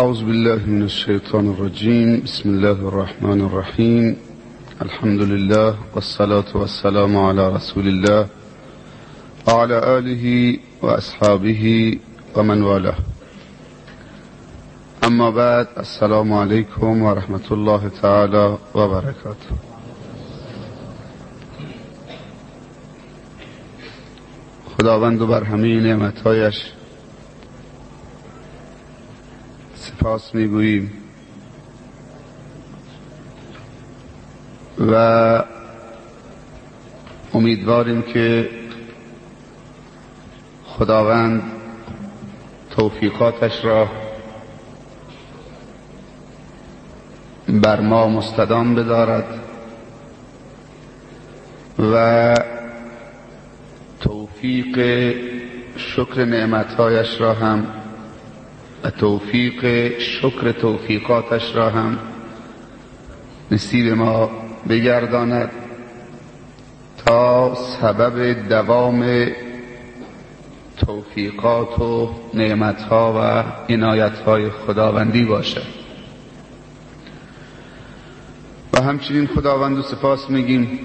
أعوذ بالله من الشيطان الرجيم. بسم الله الرحمن الرحيم. الحمد لله والصلاة والسلام على رسول الله وعلى آله وأصحابه ومن والاه. اما بعد السلام عليكم ورحمة الله تعالى وبركاته. خداوند و بر همه نعمتهایش سپاس می‌گوییم. و امیدواریم که خداوند توفیقاتش را بر ما مستدام بدارد و توفیق شکر نعمتهایش را هم و توفیق شکر توفیقاتش را هم نصیب ما بگرداند تا سبب دوام توفیقات و نعمتها و عنایتهای خداوندی باشد. و همچنین خداوند و سپاس میگیم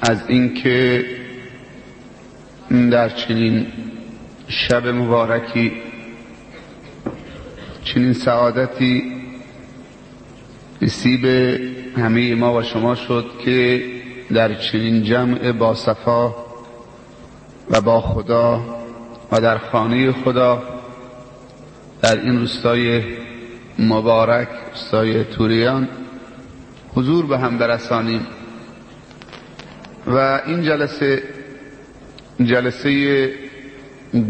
از اینکه در چنین شب مبارکی چنین سعادتی نصیب همه ما و شما شد که در چنین جمع با صفا و با خدا و در خانه خدا در این روستای مبارک روستای توریان حضور به هم برسانیم. و این جلسه جلسه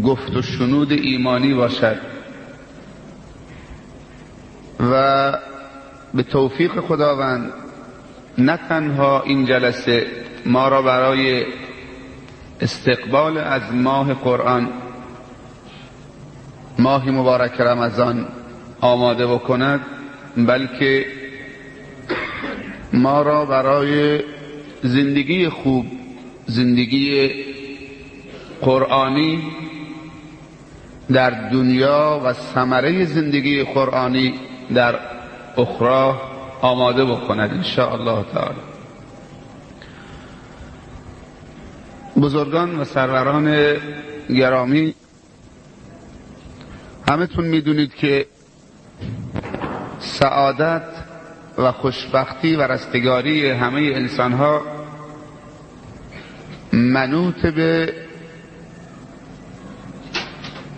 گفت و شنود ایمانی باشد. و به توفیق خداوند نه تنها این جلسه ما را برای استقبال از ماه قرآن ماه مبارک رمضان آماده بکند بلکه ما را برای زندگی خوب زندگی قرآنی در دنیا و ثمره زندگی قرآنی در اخرى آماده بکند ان الله تعالی. بزرگان و سروران گرامی همتون می‌دونید که سعادت و خوشبختی و رستگاری همه انسان ها منوط به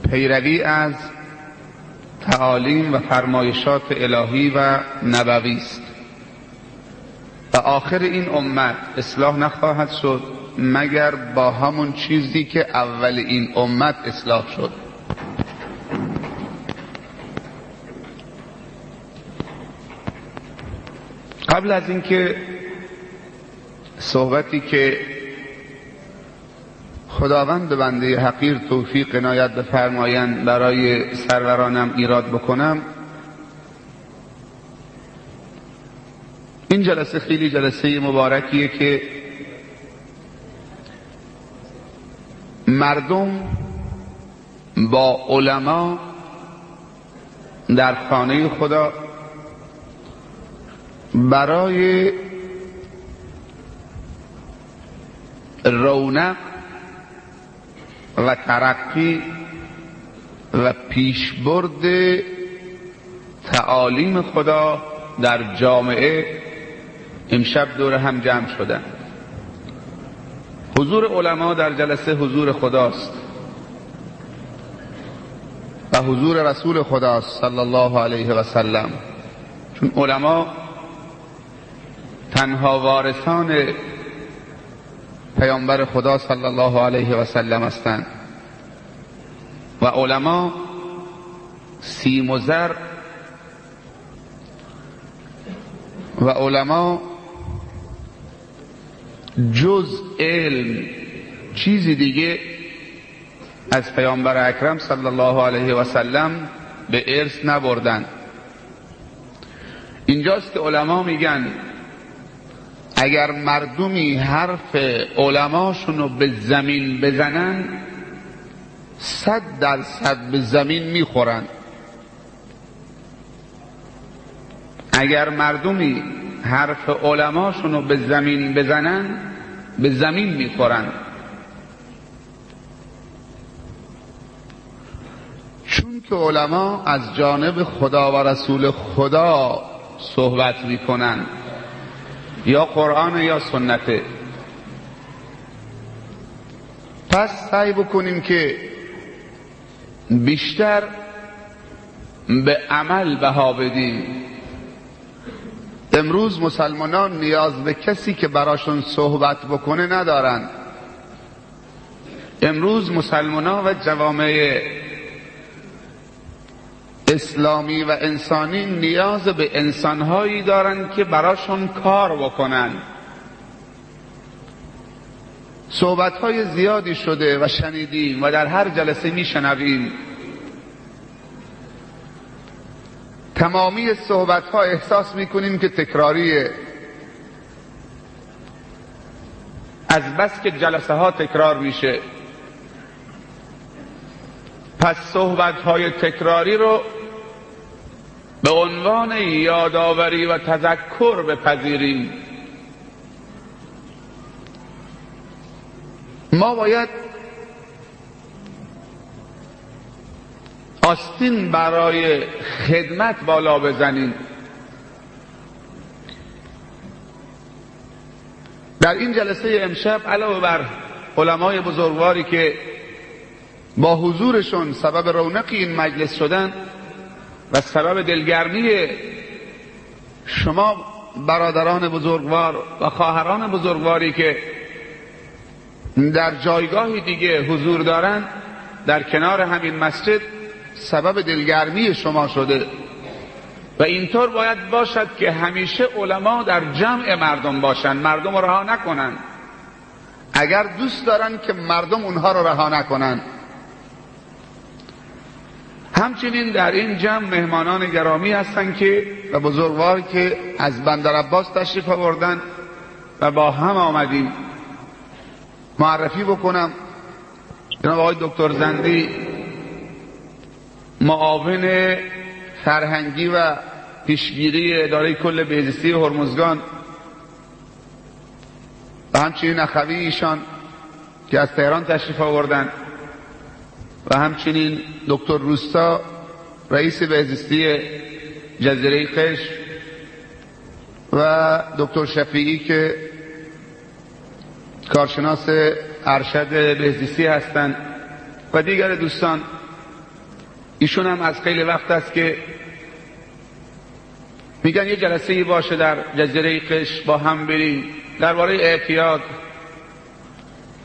پیروی از تعالیم و فرمایشات الهی و نبوی است. و آخر این امت اصلاح نخواهد شد مگر با همون چیزی که اول این امت اصلاح شد. قبل از اینکه صحبتی که خداوند بنده حقیر توفیق عنایت بفرمایند برای سرورانم ایراد بکنم. این جلسه خیلی جلسه مبارکیه که مردم با علما در خانه خدا برای رونق و ترقی و پیشبرد تعالیم خدا در جامعه امشب دور هم جمع شدن. حضور علما در جلسه حضور خداست و حضور رسول خداست صلی الله علیه و سلم. چون علما تنها وارثان پیامبر خدا صلی الله علیه و سلم هستند. و علما سیم و زر و علما جز علم چیزی دیگه از پیامبر اکرم صلی الله علیه و سلم به ارث نبردن. اینجاست که علما میگن اگر مردمی حرف علماشون رو به زمین بزنن صد درصد به زمین می‌خورن. اگر مردمی حرف علماشون رو به زمین بزنن به زمین می‌خورن. چون که علما از جانب خدا و رسول خدا صحبت می‌کنن یا قرآن یا سنته پس سعی بکنیم که بیشتر به عمل بها بدیم. امروز مسلمانان نیاز به کسی که براشون صحبت بکنه ندارن. امروز مسلمانان و جوامع اسلامی و انسانی نیاز به انسانهایی دارند که براشون کار بکنن. صحبت های زیادی شده و شنیدیم و در هر جلسه میشنویم. تمامی صحبت ها احساس می‌کنیم که تکراریه. از بس که جلسه ها تکرار میشه. پس صحبت های تکراری رو به عنوان یادآوری و تذکر بپذیریم. ما باید آستین برای خدمت بالا بزنیم. در این جلسه امشب علاوه بر علمای بزرگواری که با حضورشون سبب رونق این مجلس شدن و سبب دلگرمی شما برادران بزرگوار و خواهران بزرگواری که در جایگاهی دیگه حضور دارند در کنار همین مسجد سبب دلگرمی شما شده. و اینطور باید باشد که همیشه علما در جمع مردم باشند مردم رها نکنن اگر دوست دارن که مردم اونها رو رها نکنن همچنین در این جمع مهمانان گرامی هستند که و بزرگوار که از بندر عباس تشریف آوردن و با هم آمدیم. معرفی بکنم. جناب آقای دکتر زندی معاون فرهنگی و پیشگیری اداره کل بهزیستی هرمزگان و همچنین اخوی ایشان که از تهران تشریف آوردن. و همچنین دکتر روستا رئیس بهزیستی جزیره قش و دکتر شفیعی که کارشناس ارشد بهزیستی هستند و دیگر دوستان ایشون هم از خیلی وقت است که میگن یه جلسه ای باشه در جزیره قش با هم بریم. درباره اعتیاد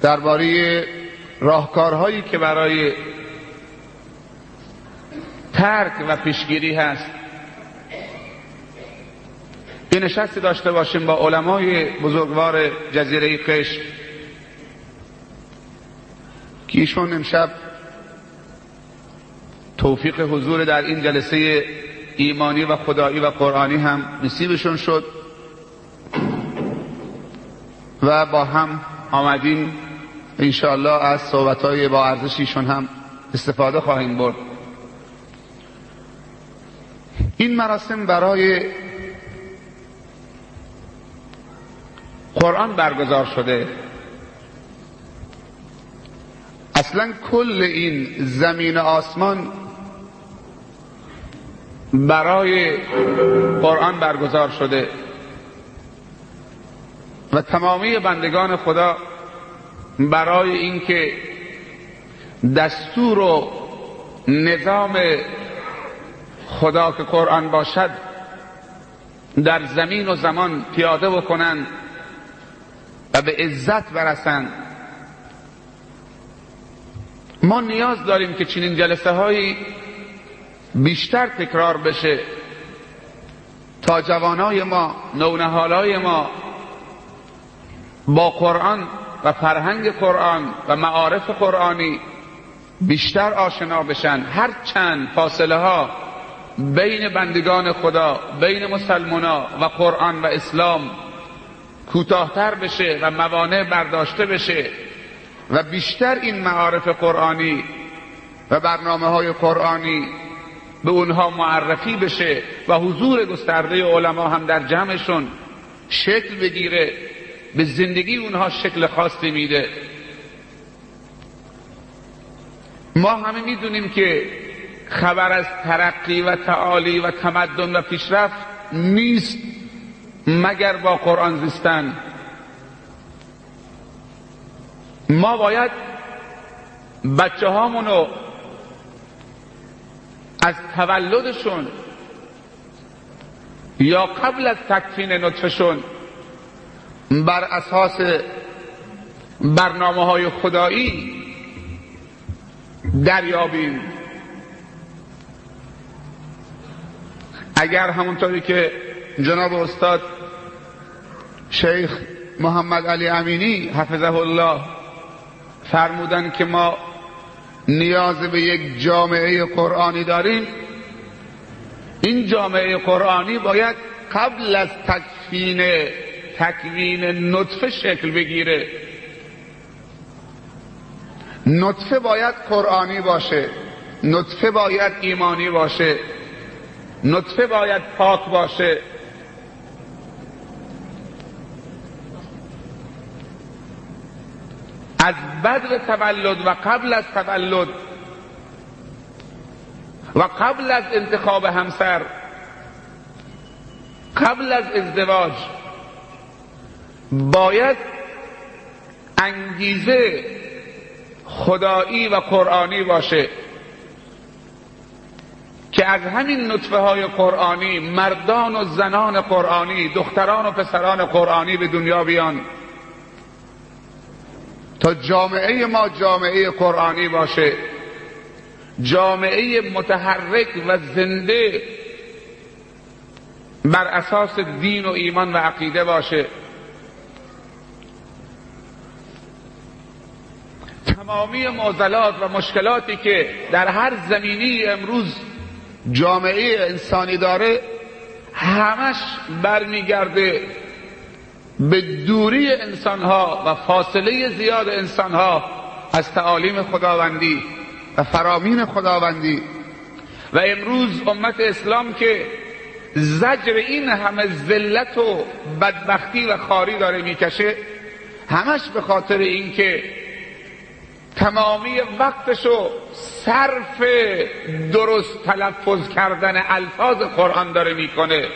درباره راهکارهایی که برای ترک و پیشگیری هست. یه نشستی داشته باشیم با علمای بزرگوار جزیره قش که ایشون امشب توفیق حضور در این جلسه ایمانی و خدایی و قرآنی هم نصیبشون شد. و با هم آمدیم انشاءالله از صحبت های با ارزشیشون هم استفاده خواهیم برد. این مراسم برای قرآن برگزار شده. اصلا کل این زمین آسمان برای قرآن برگزار شده. و تمامی بندگان خدا برای اینکه دستور و نظام خدا که قرآن باشد در زمین و زمان پیاده بکنند و به عزت برسند ما نیاز داریم که چنین جلسه هایی بیشتر تکرار بشه تا جوانای ما نونهالای ما با قرآن و فرهنگ قرآن و معارف قرآنی بیشتر آشنا بشن. هر چند فاصله ها بین بندگان خدا بین مسلمانا و قرآن و اسلام کوتاهتر بشه و موانع برداشته بشه و بیشتر این معارف قرآنی و برنامه های قرآنی به اونها معرفی بشه و حضور گسترده علما هم در جمعشون شکل بگیره. به زندگی اونها شکل خاصی میده. ما همه می‌دونیم که خبر از ترقی و تعالی و تمدن و پیشرفت نیست مگر با قرآن زیستن. ما باید بچه هامونو از تولدشون یا قبل از تکفین نطفشون بر اساس برنامه های خدایی دریابیم. اگر همونطوری که جناب استاد شیخ محمد علی امینی حفظه الله فرمودن که ما نیاز به یک جامعه قرآنی داریم این جامعه قرآنی باید قبل از تکفین تکوین نطفه شکل بگیره. نطفه باید قرآنی باشه. نطفه باید ایمانی باشه. نطفه باید پاک باشه. از بدر تولد و قبل از تولد و قبل از انتخاب همسر قبل از ازدواج باید انگیزه خدایی و قرآنی باشه که از همین نطفه های قرآنی مردان و زنان قرآنی دختران و پسران قرآنی به دنیا بیان. تا جامعه ما جامعه قرآنی باشه. جامعه متحرک و زنده بر اساس دین و ایمان و عقیده باشه. تمامی معضلات و مشکلاتی که در هر زمینی امروز جامعه انسانی داره همش برمیگرده به دوری انسانها و فاصله زیاد انسانها از تعالیم خداوندی و فرامین خداوندی. و امروز امت اسلام که زجر این همه ذلت و بدبختی و خاری داره می‌کشه همش به خاطر اینکه تمامی وقتشو صرف درست تلفظ کردن الفاظ قرآن داره می‌کنه.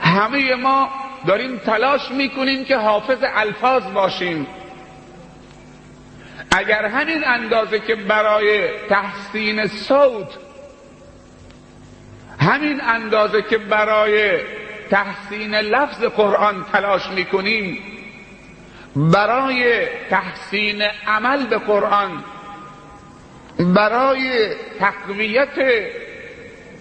همه ما داریم تلاش می‌کنیم که حافظ الفاظ باشیم. اگر همین اندازه که برای تحسین صوت همین اندازه که برای تحسین لفظ قرآن تلاش می‌کنیم. برای تحسین عمل به قرآن برای تقویت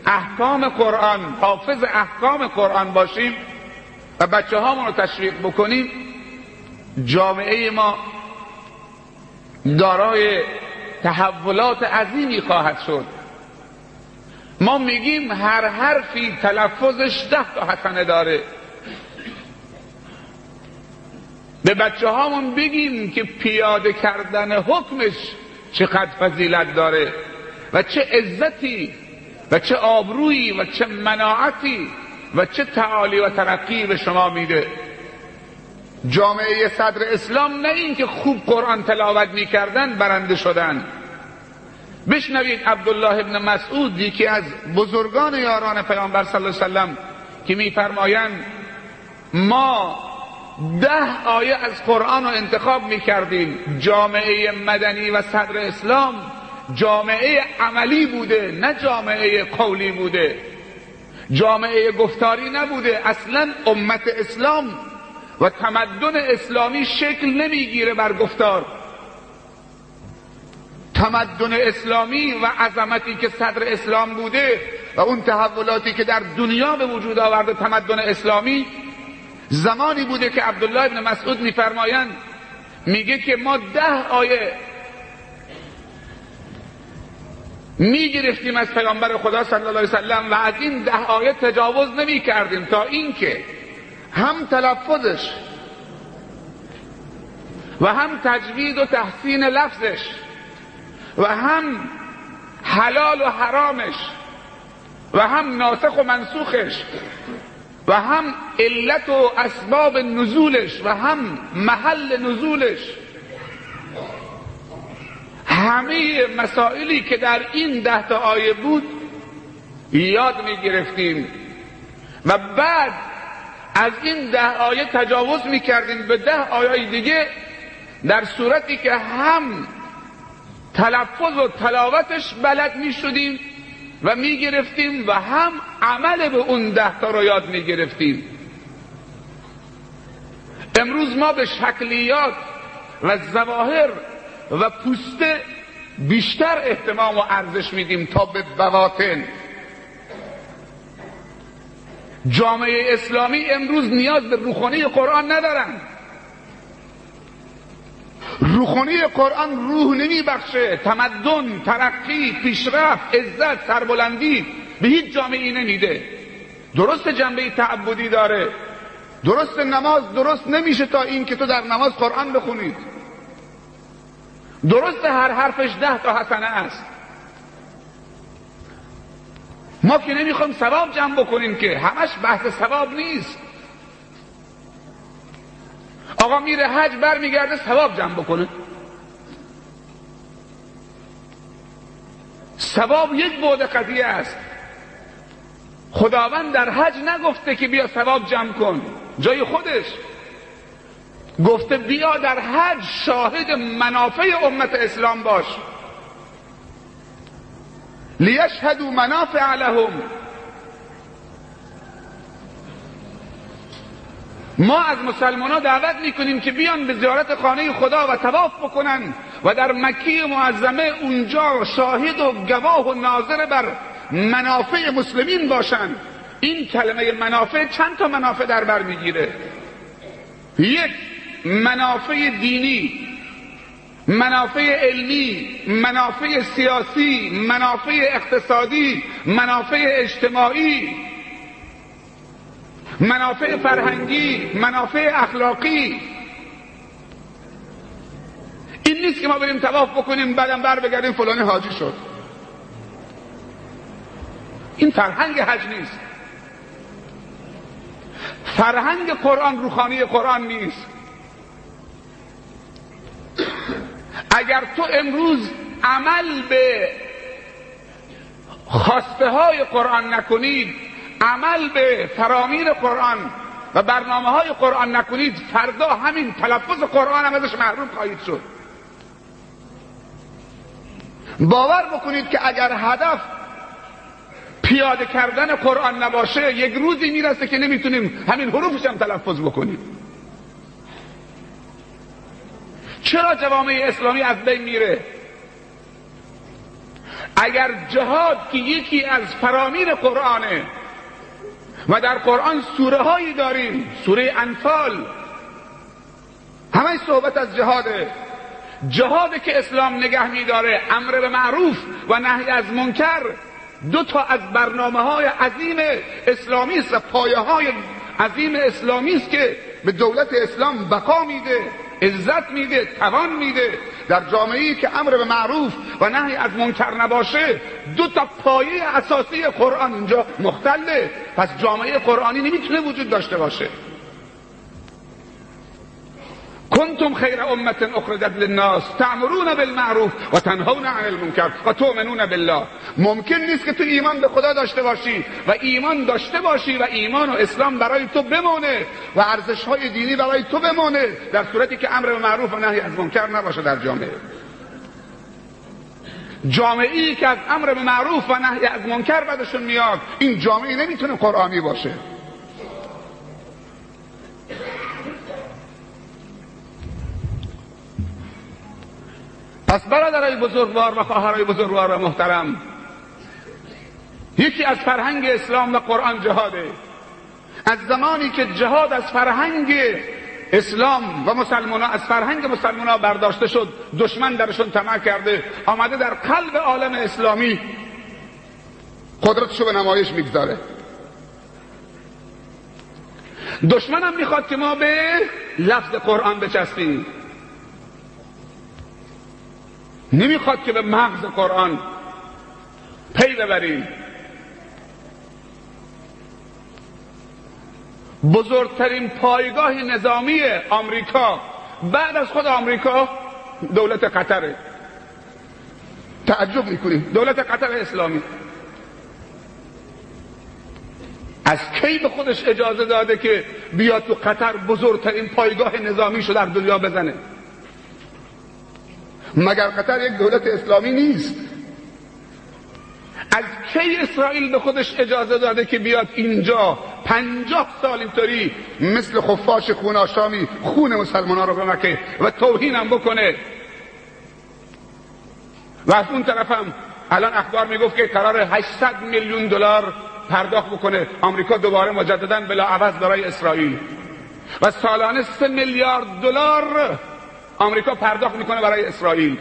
احکام قرآن حافظ احکام قرآن باشیم و بچه هامون رو تشویق بکنیم. جامعه ما دارای تحولات عظیمی خواهد شد. ما میگیم هر حرفی تلفظش ده تا حسنه داره. به بچه هامون بگیم که پیاده کردن حکمش چقدر فضیلت داره و چه عزتی و چه آبرویی و چه مناعتی و چه تعالی و ترقی به شما میده. جامعه صدر اسلام نه اینکه خوب قرآن تلاوت می‌کردن برنده شدن. بشنوید عبدالله ابن مسعود یکی از بزرگان یاران پیامبر صلی الله علیه وسلم که میفرمایند ما ده آیه از قرآن رو انتخاب می‌کردیم. جامعه مدنی و صدر اسلام جامعه عملی بوده نه جامعه قولی بوده. جامعه گفتاری نبوده. اصلا امت اسلام و تمدن اسلامی شکل نمی‌گیره بر گفتار. تمدن اسلامی و عظمتی که صدر اسلام بوده و اون تحولاتی که در دنیا به وجود آورده تمدن اسلامی زمانی بوده که عبدالله ابن مسعود میفرمایند میگه که ما ده آیه می‌گرفتیم از پیامبر خدا صلی الله علیه وسلم و از این ده آیه تجاوز نمی کردیم تا اینکه هم تلفظش و هم تجوید و تحسین لفظش و هم حلال و حرامش و هم ناسخ و منسوخش و هم علت و اسباب نزولش و هم محل نزولش. همه مسائلی که در این ده تا آیه بود یاد می گرفتیم و بعد از این ده آیه تجاوز می کردیم به ده آیه دیگه در صورتی که هم تلفظ و تلاوتش بلد می شدیم و می گرفتیم و هم عمل به اون ده تا رو یاد می گرفتیم امروز ما به شکلیات و زواهر و پوسته بیشتر احتمام و ارزش میدیم تا به بواطن. جامعه اسلامی امروز نیاز به روخانی قرآن ندارن. روخانی قرآن روح نمیبخشه. تمدن ترقی پیشرفت عزت سربلندی به هیچ جامعه نمیده. درست جنبه تعبدی داره. درست نماز درست نمیشه تا این که تو در نماز قرآن بخونید. درست هر حرفش ده تا حسنه است. ما که نمی‌خوایم ثواب جمع بکنیم که همش بحث ثواب نیست. آقا میره حج برمیگرده ثواب جمع بکنه. ثواب یک بعد قضیه است. خداوند در حج نگفته که بیا ثواب جمع کن. جای خودش. گفته بیا در حج شاهد منافع امت اسلام باش. لیشهدوا منافع لهم. ما از مسلمان ها دعوت می‌کنیم که بیان به زیارت خانه خدا و تواف بکنن و در مکی معظمه اونجا شاهد و گواه و ناظر بر منافع مسلمین باشند این کلمه منافع چند تا منافع در بر می‌گیره؟ یک منافع دینی منافع علمی منافع سیاسی منافع اقتصادی منافع اجتماعی. منافع فرهنگی منافع اخلاقی. این نیست که ما بریم تواف بکنیم بعدم بر بگردیم فلانی حاجی شد. این فرهنگ حج نیست. فرهنگ قرآن روخانی قرآن نیست. اگر تو امروز عمل به خواسته های قرآن نکنید عمل به فرامیر قرآن و برنامه های قرآن نکنید فردا همین تلفظ قرآن هم ازش محروم خواهید شد. باور بکنید که اگر هدف پیاده کردن قرآن نباشه یک روزی می‌رسه که نمی‌تونیم همین حروفش هم تلفظ بکنیم. چرا جوامع اسلامی از بین میره؟ اگر جهاد که یکی از فرامیر قرآنه و در قرآن سوره هایی داریم. سوره انفال. همه صحبت از جهاده. جهاده که اسلام نگه میداره امر به معروف و نهی از منکر. دو تا از برنامه های عظیم اسلامی است و پایه های عظیم اسلامی است که به دولت اسلام بقا میده. عزت میده توان میده. در جامعه ای که امر به معروف و نهی از منکر نباشه دو تا پایه اساسی قرآن اینجا مختله. پس جامعه قرآنی نمی‌تونه وجود داشته باشه. کنتم خیر امت اخرجت للناس تعمرون بالمعروف و تنهون عن المنکر و تؤمنون بالله. ممکن نیست که تو ایمان به خدا داشته باشی و ایمان داشته باشی و ایمان و اسلام برای تو بمونه و ارزش های دینی برای تو بمونه در صورتی که امر به معروف و نهی از منکر نباشه در جامعه. جامعه ای که از امر به معروف و نهی از منکر بدشون میاد این جامعه نمی‌تونه قرآنی باشه. پس برادرای بزرگوار و خواهرای بزرگوار و محترم یکی از فرهنگ اسلام و قرآن جهاده. از زمانی که جهاد از فرهنگ اسلام و مسلمان از فرهنگ مسلمان برداشته شد دشمن درشون طمع کرده آمده در قلب عالم اسلامی قدرتشو به نمایش می‌گذاره. دشمن هم می‌خواد که ما به لفظ قرآن بچسبیم. نمی‌خواد که به مغز قرآن پی ببریم. بزرگترین پایگاه نظامی آمریکا بعد از خود آمریکا دولت قطره تعجب می‌کنیم. دولت قطر اسلامی. از کی به خودش اجازه داده که بیاد تو قطر بزرگترین پایگاه نظامی شو در دنیا بزنه؟ مگر قطر یک دولت اسلامی نیست؟ از کی اسرائیل به خودش اجازه داده که بیاد اینجا پنجاه سال اینطوری مثل خفاش خون آشامی خون مسلمان ها رو بمکه و توهین هم بکنه؟ و از اون طرفم الان اخبار می‌گفت که قرار 800 میلیون دلار پرداخت بکنه. آمریکا دوباره مجددا بلا عوض برای اسرائیل. و سالانه سه میلیارد دلار آمریکا پرداخت می‌کنه برای اسرائیل.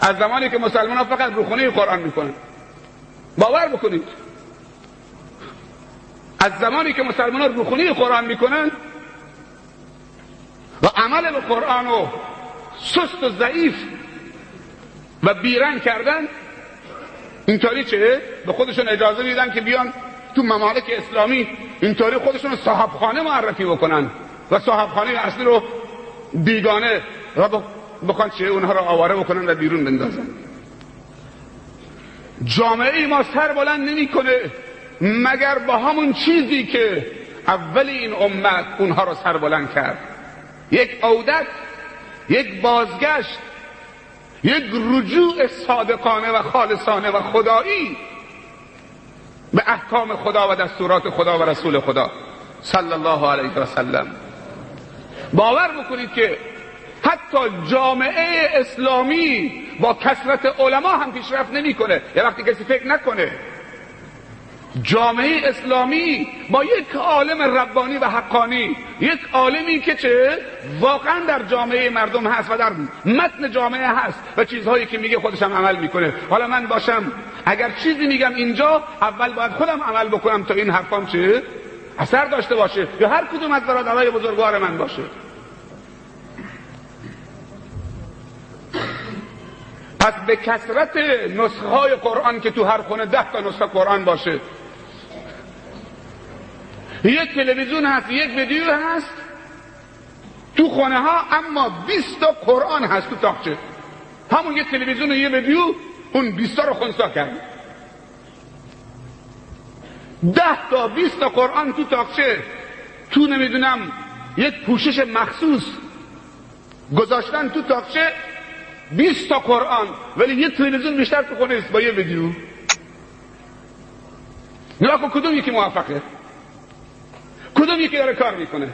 از زمانی که مسلمان ها فقط روخونه قرآن می‌کنن باور بکنید. از زمانی که مسلمان ها روخونه قرآن می‌کنن و عمل به قرآن و سست و ضعیف و بیرن کردن اینطوری چه؟ به خودشون اجازه میدن که بیان تو ممالک اسلامی اینطوری خودشون صاحب خانه معرفی بکنن. و صاحب خانه اصلی رو بیگانه و بخوان چه اونها رو آواره بکنن و بیرون بندازن. جامعه ما سر بلند نمی‌کنه مگر با همون چیزی که اول این امت اونها رو سر بلند کرد. یک عودت یک بازگشت یک رجوع صادقانه و خالصانه و خدایی به احکام خدا و دستورات خدا و رسول خدا. صلی الله علیه و سلم. باور بکنید که حتی جامعه اسلامی با کسرت علما هم پیشرفت نمی‌کنه. یه وقتی کسی فکر نکنه. جامعه اسلامی با یک عالم ربانی و حقانی یک عالمی که چه؟ واقعا در جامعه مردم هست و در متن جامعه هست و چیزهایی که میگه خودشم عمل می‌کنه. حالا من باشم اگر چیزی میگم اینجا اول باید خودم عمل بکنم تا این حرفام چه؟ اثر داشته باشه یا هر کدوم از برادرای بزرگوار من باشه. پس به کسرت نسخه های قرآن که تو هر خونه ده تا نسخه قرآن باشه. یک تلویزیون هست یک ویدیو هست. تو خونه ها اما 20 تا قرآن هست تو تاخچه. همون یک تلویزیون و یه ویدیو اون 20 تا رو خونسا کرد. ده تا 20 تا قرآن تو تاخچه تو نمی‌دونم یک پوشش مخصوص گذاشتن تو تاخچه 20 تا قرآن. ولی یه تلویزیون بیشتر تو خونه است با یه ویدیو. نگاه کدوم یکی موفقه؟ کدوم یکی داره کار می‌کنه؟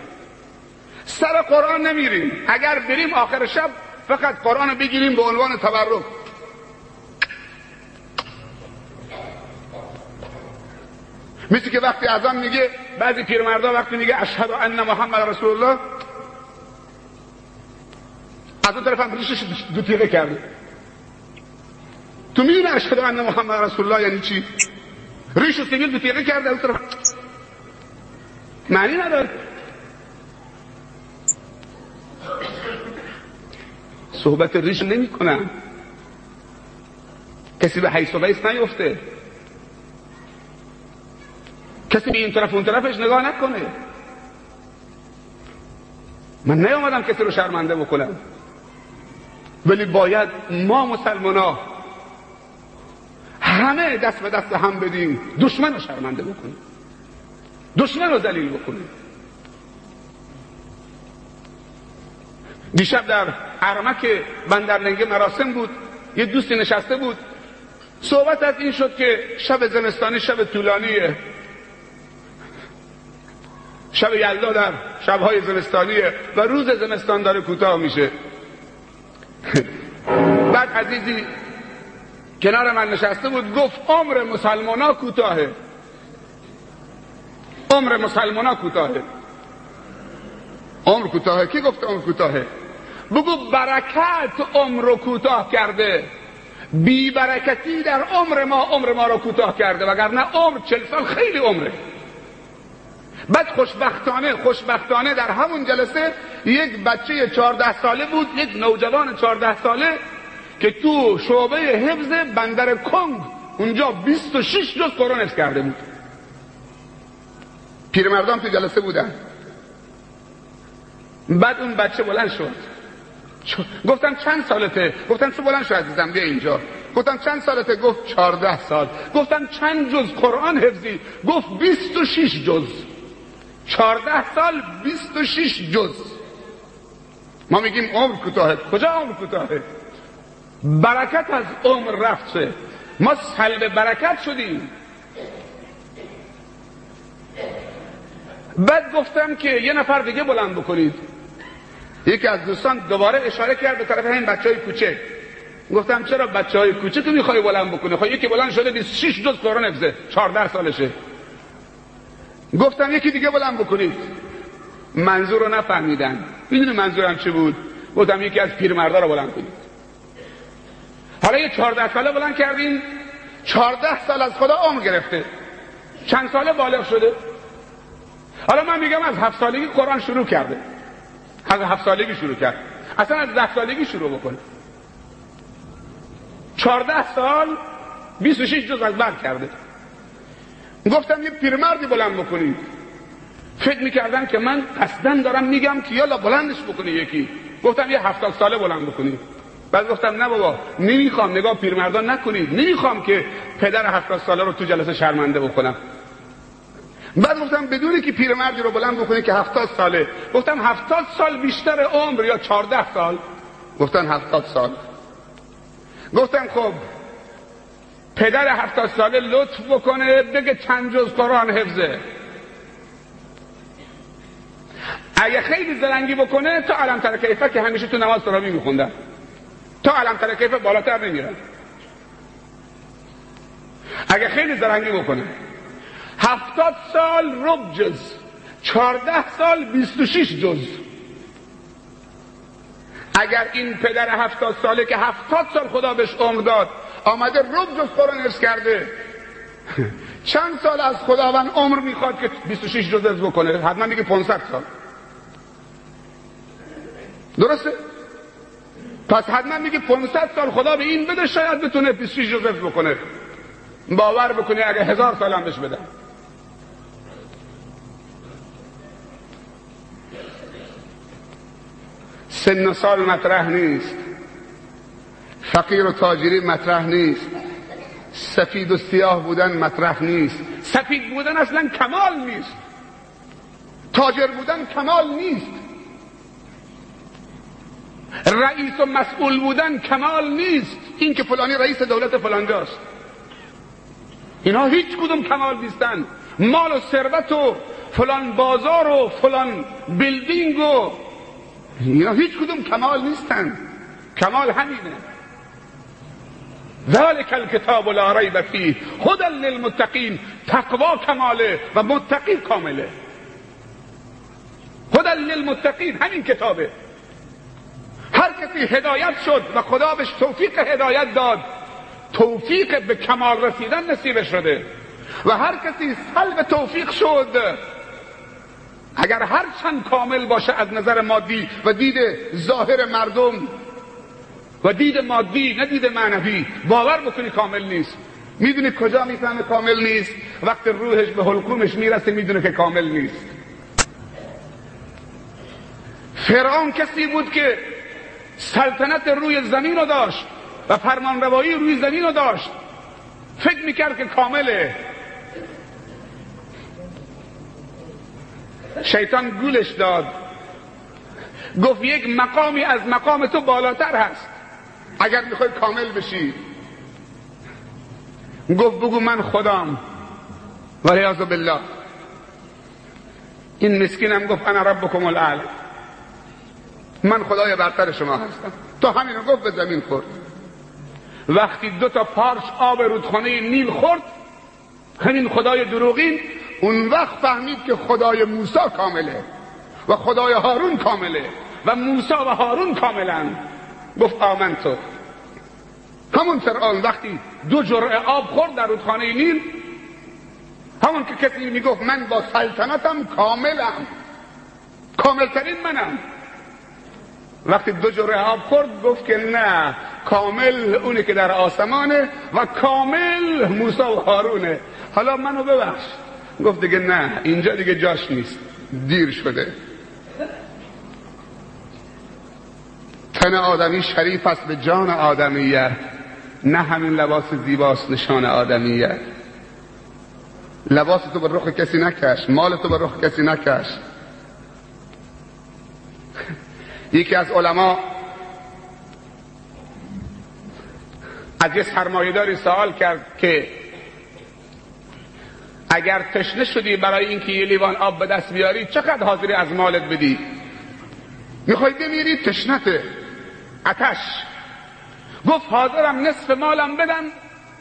سر قرآن نمیریم. اگر بریم آخر شب فقط قرآن رو بگیریم به عنوان تبرک مثل که وقتی اذان میگه بعضی پیرمردا وقتی میگه اشهد ان محمد رسول الله از اون طرف هم دو تیغه کرده. تو می‌دونی اشهد ان محمد رسول الله یعنی چی؟ ریش و سیبیل دو تیغه کرده اون طرف. معنی نداره. صحبت ریش نمی کنم کسی به حیث و نیفته. کسی به این طرف اون طرفش نگاه نکنه. من نیامدم کسی رو شرمنده بکنم. ولی باید ما مسلمان ها همه دست به دست هم بدیم دشمن رو شرمنده بکنیم. دشمن رو دلیل بکنیم. دیشب در ارمک بندرلنگه مراسم بود یه دوستی نشسته بود. صحبت از این شد که شب زمستانی شب طولانیه. شب یلدا در شبهای زمستانیه و روز زمستان داره کوتاه میشه. بعد عزیزی کنار من نشسته بود گفت عمر مسلمان کوتاهه. عمر مسلمان کوتاهه. عمر کوتاهه؟ کی گفت عمر کوتاهه؟ بگو برکت عمر رو کوتاه کرده. بی برکتی در عمر ما عمر ما رو کوتاه کرده وگرنه عمر چل سال خیلی عمره. بعد خوشبختانه خوشبختانه در همون جلسه یک بچه چهارده ساله بود یک نوجوان چهارده ساله که تو شعبه حفظ بندر کنگ اونجا 26 جز قرآن حفظ کرده بود. پیرمردان تو جلسه بودن. بعد اون بچه بلند شد. گفتم چند سالته؟ گفتم چه بلند شد عزیزم بیا اینجا. گفتم چند سالته؟ گفت چهارده سال. گفتم چند جز قرآن حفظی؟ گفت بیست و شیش جز. چهارده سال بیست و شیش جز. ما میگیم عمر کوتاه کجا عمر کوتاهه؟ برکت از عمر رفته. ما سلب برکت شدیم. بعد گفتم که یه نفر دیگه بلند بکنید. یکی از دوستان دوباره اشاره کرد به طرف این بچه های کوچه. گفتم چرا بچه های کوچه تو می‌خوای بلند بکنه خب یکی بلند شده 26 جز قرآن حفظه. 14 سالشه. گفتم یکی دیگه بلند بکنید منظور رو نفهمیدن می‌دونی منظورم چی بود؟ گفتم یکی از پیرمردا رو بلند کنید. حالا یه 14 ساله بلند کردیم 14 سال از خدا عمر گرفته. چند ساله بالغ شده. حالا من میگم از هفت سالگی قرآن شروع کرده. از هفت سالگی شروع کرد. اصلا از ده سالگی شروع بکنه. چهارده سال بیست و شیش جز از بر کرده. گفتم یه پیرمردی بلند بکنید فکر می‌کردن که من قصدن دارم میگم که یالا بلندش بکنی یکی. گفتم یه هفتاد ساله بلند بکنید بعد گفتم نه بابا نمی‌خوام نگاه پیرمردان نکنید نمی‌خوام که پدر هفتاد ساله رو تو جلسه شرمنده بکنم. بعد گفتم بدونی که پیرمردی رو بلند بکنی که هفتاد ساله. گفتم هفتاد سال بیشتر عمر یا چارده سال؟ گفتن هفتاد سال. گفتم خب پدر هفتاد ساله لطف بکنه بگه چند جز قرآن حفظه. اگه خیلی زرنگی بکنه تا علم ترکیفه که همیشه تو نماز تراوی میخوندن تا علم ترکیفه بالاتر نمیرن اگه خیلی زرنگی بکنه. هفتاد سال رب جز. چارده سال بیست و شیش جز. اگر این پدر هفتاد ساله که هفتاد سال خدا بهش عمر داد آمده رب جز قرآن حفظ کرده. چند سال از خداوند عمر می‌خواد که 26 جز از بکنه؟ حتما میگه 500 سال. درسته؟ پس حتما میگه 500 سال خدا به این بده شاید بتونه 26 جز بکنه. باور بکنه اگه هزار سال هم بهش بدن سن و سال مطرح نیست. فقیر و تاجری مطرح نیست. سفید و سیاه بودن مطرح نیست. سفید بودن اصلا کمال نیست. تاجر بودن کمال نیست. رئیس و مسئول بودن کمال نیست. این که فلانی رئیس دولت فلانجاست اینا هیچ کدوم کمال نیستن. مال و ثروت و فلان بازار و فلان بیلدینگ و اینا هیچ کدوم کمال نیستن. کمال همینه. ذلك الكتاب لا ریب فیه هدى للمتقین تقوا کماله و متقی کامله. هدى للمتقین. همین کتابه. هر کسی هدایت شد و خدا بهش توفیق هدایت داد توفیق به کمال رسیدن نصیب شده. و هر کسی سلب توفیق شد اگر هر چند کامل باشه از نظر مادی و دید ظاهر مردم و دید مادی نه دید معنوی. باور بکنی کامل نیست. می‌دونی کجا می‌فهمه کامل نیست؟ وقت روحش به حلقومش می‌رسه می‌دونه که کامل نیست. فرعون کسی بود که سلطنت روی زمین رو داشت و فرمان روایی روی زمین رو داشت. فکر می‌کرد که کامله. شیطان گولش داد. گفت یک مقامی از مقام تو بالاتر هست. اگر می‌خوای کامل بشی. گفت بگو من خدام ولیعظ بالله. این مسکینم گفت انا ربکم الاعلی من خدای برتر شما هستم. تو همین گفت به زمین خورد. وقتی دو تا پارچ آب رودخانه نیل خورد همین خدای دروغین اون وقت فهمید که خدای موسی کامله و خدای هارون کامله و موسی و هارون کاملن. گفت آمن تو. همون فرعون وقتی دو جرعه آب خورد در رودخانه نیل همون که کسی می‌گفت من با سلطنتم کاملم. کاملترین منم. وقتی دو جوره آب خورد گفت که نه کامل اونی که در آسمانه و کامل موسی و هارونه. حالا منو ببخش. گفت دیگه نه اینجا دیگه جاش نیست. دیر شده. تن آدمی شریف است به جان آدمیت نه همین لباس زیباست نشان آدمیت لباس تو به رخ کسی نکش مال تو به رخ کسی نکش. یکی از علما از یه سرمایهداری سوال کرد که اگر تشنه شدی برای اینکه یه لیوان آب به دست بیاری چقدر حاضری از مالت بدی؟ می‌خوای بمیری؟ تشنته. اتش گفت حاضرم نصف مالم بدن.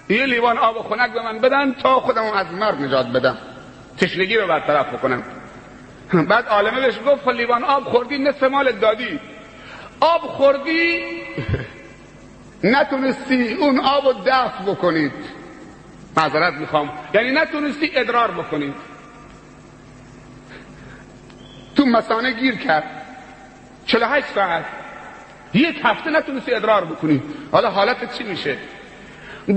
یه لیوان آب و خنک به من بدن تا خودم از مرگ نجات بدم. تشنگی رو برطرف بکنم. بعد عالمه بهش گفت خب لیوان آب خوردی نصف مال دادی. آب خوردی نتونستی اون آب رو دفع بکنید. معذرت می‌خوام. یعنی نتونستی ادرار بکنید. تو مسانه گیر کرد. 48 ساعت. یک هفته نتونستی ادرار بکنی. حالا حالت چی میشه؟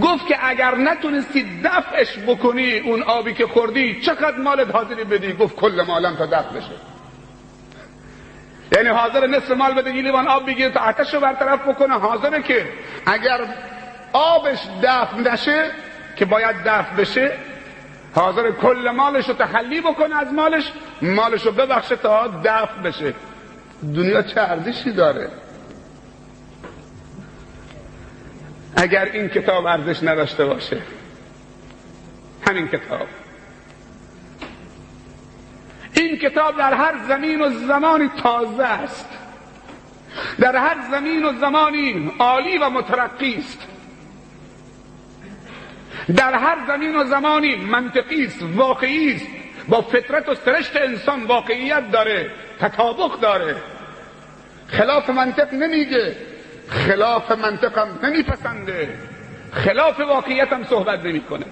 گفت که اگر نتونستی دفعش بکنی اون آبی که خوردی چقدر مالت حاضری بدی؟ گفت کل مالم تا دفع بشه. یعنی حاضر نصف مال بده لیوان آب بگیره تا آتش رو برطرف بکنه. حاضره که اگر آبش دفع نشه که باید دفع بشه حاضر کل مالش رو تخلی بکنه از مالش مالش رو ببخشه تا دفع بشه. دنیا چه ارزشی داره؟ اگر این کتاب ارزش نداشته باشه. همین کتاب. این کتاب در هر زمین و زمانی تازه است. در هر زمین و زمانی عالی و مترقی است. در هر زمین و زمانی منطقی است واقعی است. با فطرت و سرشت انسان واقعیت داره تطابق داره. خلاف منطق نمیگه. خلاف منطقم نمیپسنده. خلاف واقعیتم صحبت نمی‌کنه.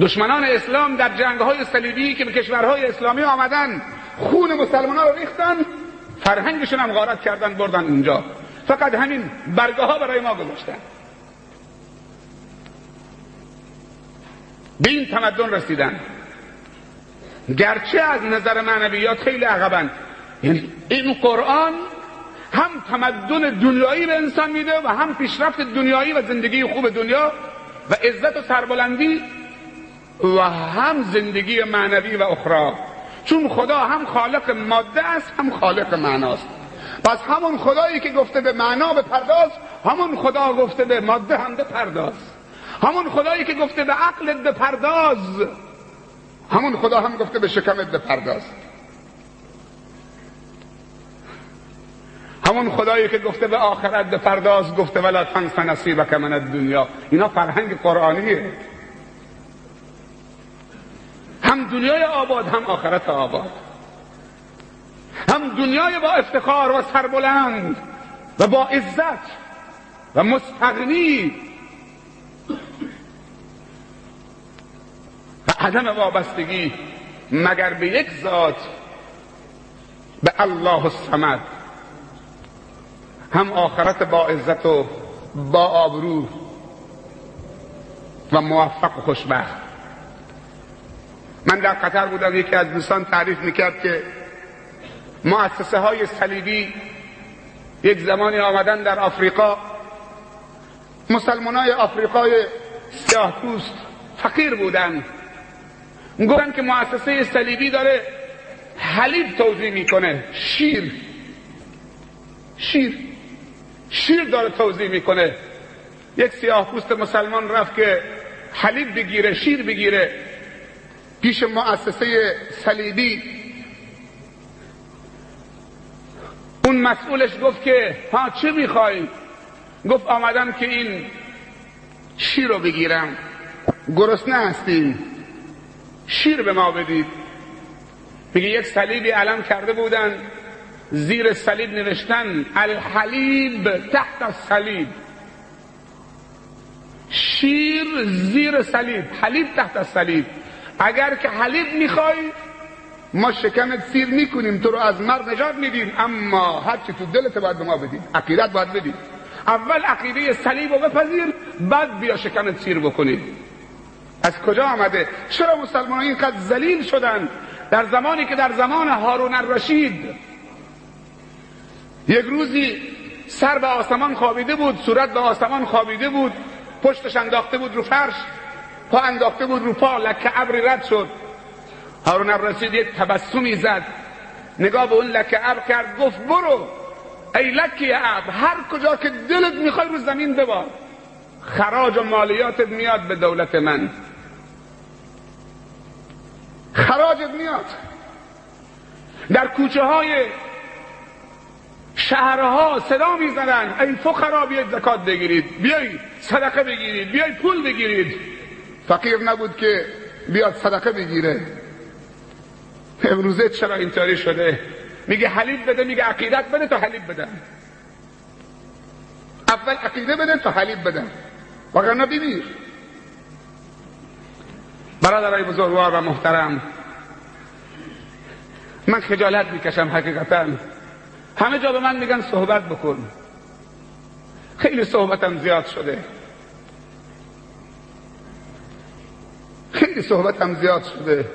دشمنان اسلام در جنگ های صلیبی که به کشورهای اسلامی آمدن خون مسلمان ها رو ریختن فرهنگشون هم غارت کردن بردن اونجا. فقط همین برگه ها برای ما گذاشتن. به این تمدن رسیدن. گرچه از نظر معنویات خیلی عقبن یعنی این قرآن هم تمدن دنیایی به انسان میده و هم پیشرفت دنیایی و زندگی خوب دنیا و عزت و سربلندی و هم زندگی معنوی و اخرى چون خدا هم خالق ماده است هم خالق معناست. پس همون خدایی که گفته به معنا به پرداز همون خدا گفته به ماده هم به پرداز. همون خدایی که گفته به عقلت به پرداز همون خدا هم گفته به شکمت به پرداز. همون خدایی که گفته به آخرت به پرداز گفته ولا تنس نصیبک من الدنیا. اینا فرهنگ قرآنیه. هم دنیای آباد هم آخرت آباد. هم دنیای با افتخار و سربلند و با عزت و مستغنی. و عدم وابستگی مگر به یک ذات؟ به الله الصمد. هم آخرت با عزت و با آبرو و موفق و خوشبخت. من در قطر بودم یکی از دوستان تعریف می‌کرد که مؤسسه های صلیبی یک زمانی آمدن در آفریقا. مسلمان های آفریقای سیاه پوست فقیر بودن. گفتن که مؤسسه صلیبی داره حلیب توضیح می‌کنه. شیر. شیر. شیر داره توضیح می‌کنه. یک سیاه پوست مسلمان رفت که حلیب بگیره شیر بگیره. پیش مؤسسه صلیبی اون مسئولش گفت که ها چه می‌خوای؟ گفت آمدم که این شیر رو بگیرم. گرسنه هستیم شیر به ما بدید. میگه یک صلیبی علم کرده بودن. زیر صلیب نوشتن الحلیب تحت الصلیب شیر زیر صلیب حلیب تحت صلیب. اگر که حلیب می‌خوای ما شکمت سیر می‌کنیم تو رو از مرد نجات میدیم. اما هرچی تو دلت باید به ما بدیم عقیدت باید بدیم اول عقیده صلیب رو بپذیر بعد بیا شکمت سیر بکنید از کجا آمده؟ چرا مسلمان اینقدر ذلیل شدن؟ در زمانی که در زمان هارون الرشید یک روزی سر به آسمان خوابیده بود صورت به آسمان خوابیده بود پشتش انداخته بود رو فرش پا انداخته بود رو پا لکه ابری رد شد. هارون الرشید یک تبسمی زد. نگاه به اون لکه ابر کرد گفت برو ای لکی ابر هر کجا که دلت می‌خوای رو زمین ببار. خراج و مالیاتت میاد به دولت من. خراجت میاد. در کوچه های شهرها صدا می‌زنن. ای فقرا بیاید زکات بگیرید. بیایید صدقه بگیرید. بیایید پول بگیرید. فقیر نبود که بیاد صدقه بگیره. امروزه چرا اینطوری شده؟ میگه حلیب بده میگه عقیدت بده تا حلیب بدن. اول عقیده بده تا حلیب بدن. وگرنه ببیر برادرای بزرگوار و محترم من خجالت می‌کشم حقیقتا. همه جا به من میگن صحبت بکن. خیلی صحبتم زیاد شده. خیلی صحبتم زیاد شده.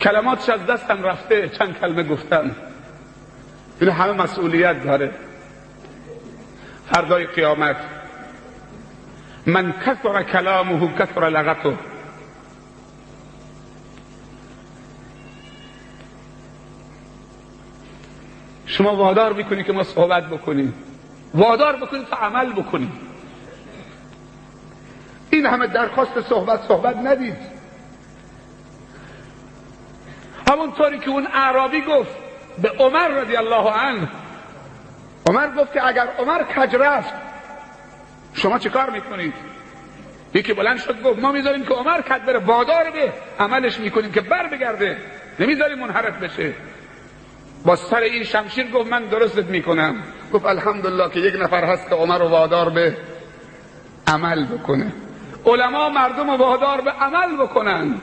کلماتش از دستم رفته چند کلمه گفتم این همه مسئولیت داره. فردای قیامت. من کثر کلامه کثر لغته. شما وادار می‌کنی که ما صحبت بکنیم. وادار بکنید تا عمل بکنیم. این همه درخواست صحبت صحبت ندید. همونطوری که اون اعرابی گفت به عمر رضی الله عنه. عمر گفت که اگر عمر کج رفت شما چه کار می‌کنید؟ یکی بلند شد گفت ما می‌ذاریم که عمر کج بره وادار به. عملش می‌کنیم که بر بگرده. نمی‌ذاریم منحرف بشه. با سر این شمشیر گفت من درستت می‌کنم. گفت الحمدلله که یک نفر هست که عمر رو وادار به عمل بکنه. علما مردم رو وادار به عمل بکنن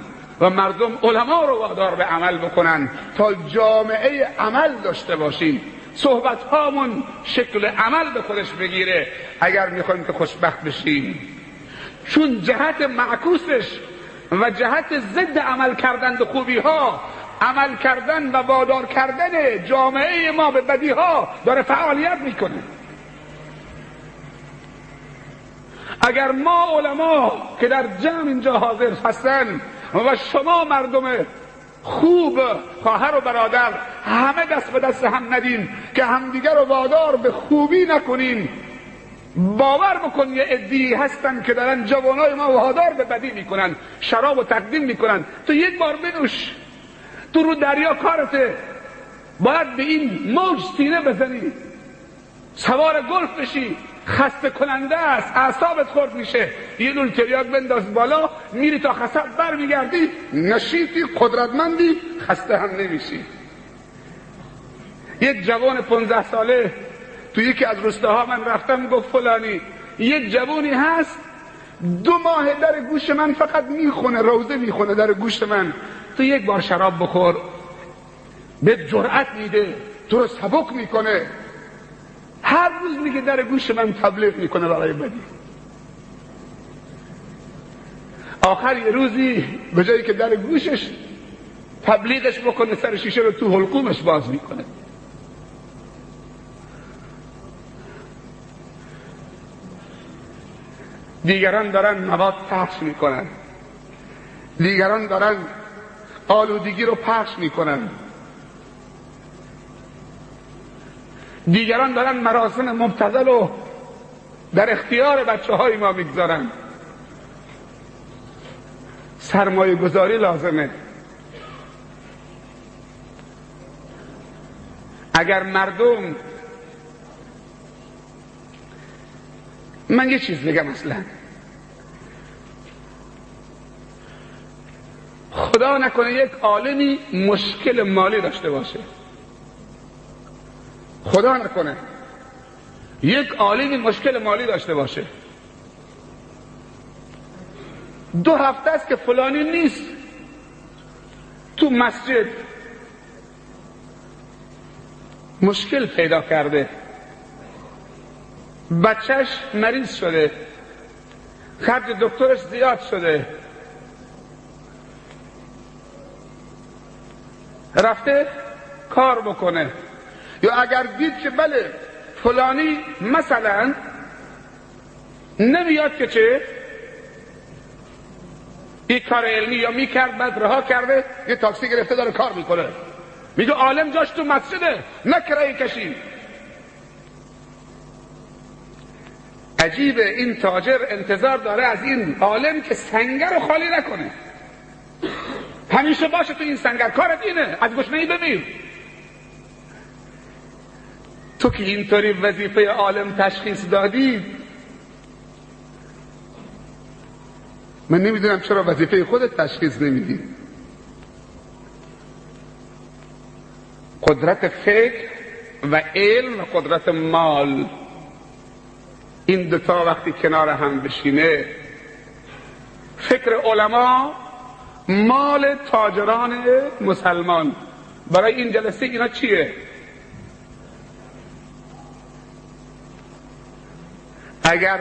و مردم علما رو وادار به عمل بکنن. تا جامعه عمل داشته باشیم صحبت هامون شکل عمل به خودش بگیره. اگر می‌خوایم که خوشبخت بشیم. چون جهت معکوسش و جهت ضد عمل کردن خوبی ها عمل کردن و وادار کردن جامعه ما به بدی ها داره فعالیت می‌کنه. اگر ما علما که در جمع اینجا حاضر هستن و شما مردم خوب خواهر و برادر همه دست به دست هم ندین که همدیگر رو وادار به خوبی نکنین باور بکن یه ادی هستن که دارن جوانای ما وادار به بدی می‌کنن شراب و تقدیم می‌کنن. تو یک بار بنوش. تو رو دریا کارته. باید به این موج سینه بزنی. سوار گلف بشی. خسته کننده است. اعصابت خورد میشه. یه دول تریاک بنداز بالا. میری تا خسته بر میگردی نشیتی قدرتمندی. خسته هم نمیشی. یک جوان پونزه ساله تو یکی از روستاها من رفتم گفت فلانی یک جوانی هست دو ماه در گوش من فقط می‌خونه روزه می‌خونه در گوش من. تو یک بار شراب بخور به جرأت میده تو رو سبک می‌کنه. هر روز میگه در گوش من تبلیغ می‌کنه برای بدی آخر یه روزی به جایی که در گوشش تبلیغش بکنه سر شیشه رو تو حلقومش باز می‌کنه. دیگران دارن مواد پخش می‌کنن. دیگران دارن آلودگی رو پخش می‌کنن. دیگران دارن مراسم مبتزل و در اختیار بچه های ما می‌گذارن. سرمایه گذاری لازمه. اگر مردم من یه چیز بگم اصلا. خدا نکنه یک عالمی مشکل مالی داشته باشه. خدا نکنه یک عالمی مشکل مالی داشته باشه. دو هفته است که فلانی نیست. تو مسجد مشکل پیدا کرده. بچهش مریض شده. خرج دکترش زیاد شده. رفته کار بکنه. یا اگر دید که بله فلانی مثلا نمیاد که چه؟ این کار علمی یا می‌کرد بعد رها کرده یه تاکسی گرفته داره کار می‌کنه. میگه عالم جاش تو مسجده نکره کشی. عجیبه این تاجر انتظار داره از این عالم که سنگر رو خالی نکنه. همیشه باشه تو این سنگر کارت اینه از گشنه بمیر. تو که اینطوری وظیفه عالم تشخیص دادی من نمی‌دونم چرا وظیفه خودت تشخیص نمیدی. قدرت فکر و علم و قدرت مال. این دوتا وقتی کنار هم بشینه فکر علما مال تاجران مسلمان. برای این جلسه اینا چیه؟ اگر